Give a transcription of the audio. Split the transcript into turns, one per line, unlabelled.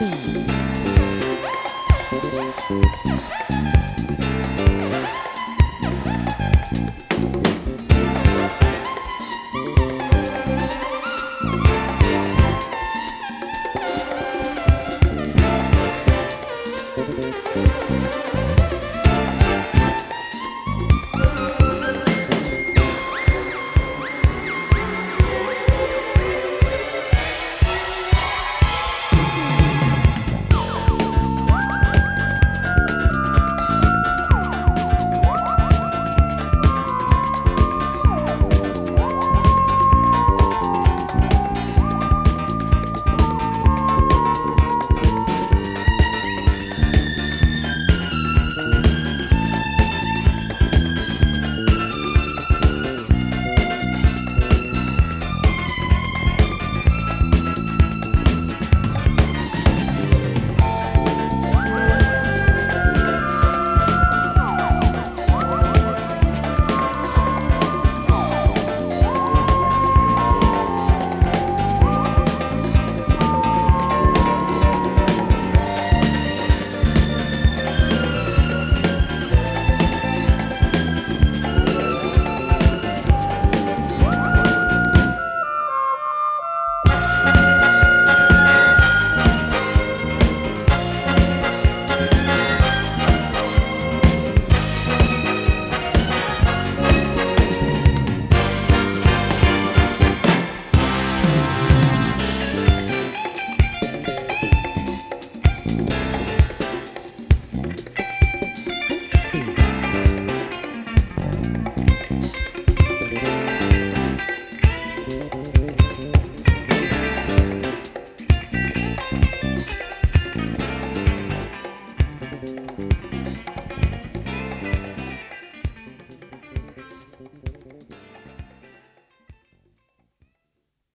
Música